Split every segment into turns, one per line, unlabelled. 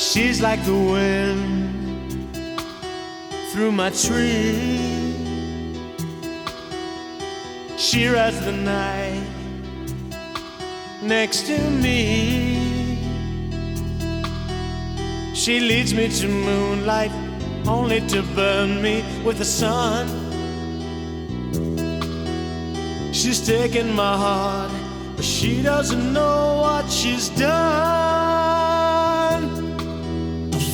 She's like the wind through my tree. She rides the night next to me. She leads me to moonlight only to burn me with the sun. She's taken my heart, but she doesn't know what she's done.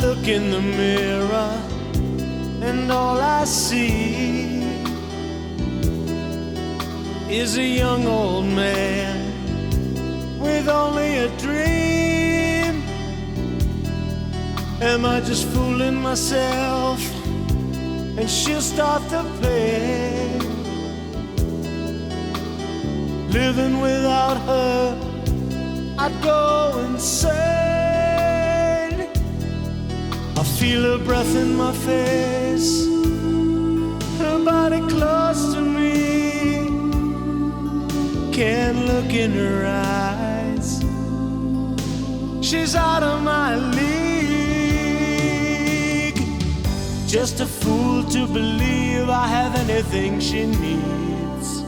Look in the mirror and all I see is a young old man with only a dream. Am I just fooling myself? And she'll start to pain. Living without her, I'd go insane. Feel her breath in my face, her body close to me. Can't look in her eyes, she's out of my league. Just a fool to believe I have anything she needs.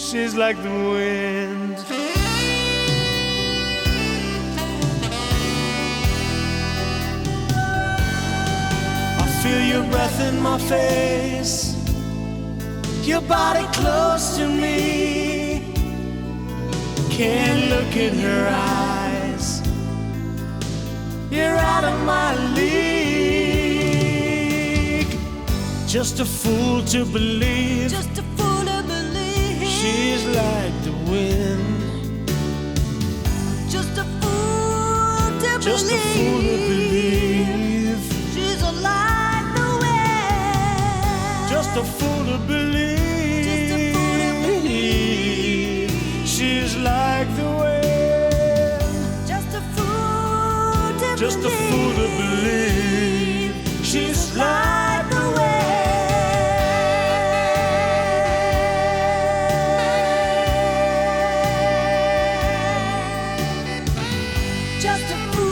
She's like the wind. Feel your breath in my face, your body close to me. Can't look in her eyes, you're out of my league. Just a fool to believe
Just a fool to believe.
she's like the wind.
just a fool to
Just a
believe.
fool to believe.
She's like the wind
just a fool to believe,
fool to believe.
she's like the wind.
Just a fool to
just
believe.
a fool to believe she's like the wind. Just a fool.